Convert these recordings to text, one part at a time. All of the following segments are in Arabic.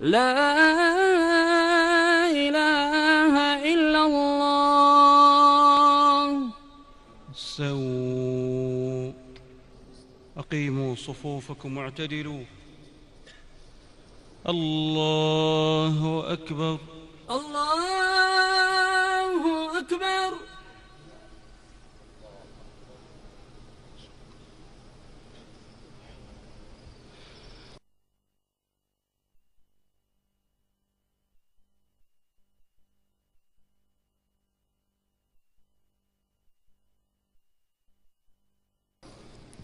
لا إله إلا الله. سووا أقيموا صفوفكم واعتدلوا. الله أكبر. الله أكبر.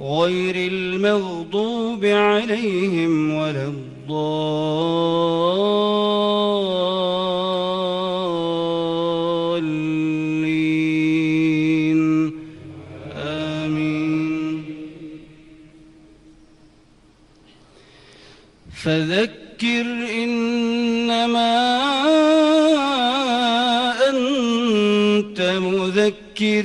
غير المغضوب عليهم ولا الضالين. آمين. فذكر إنما أنت مذكر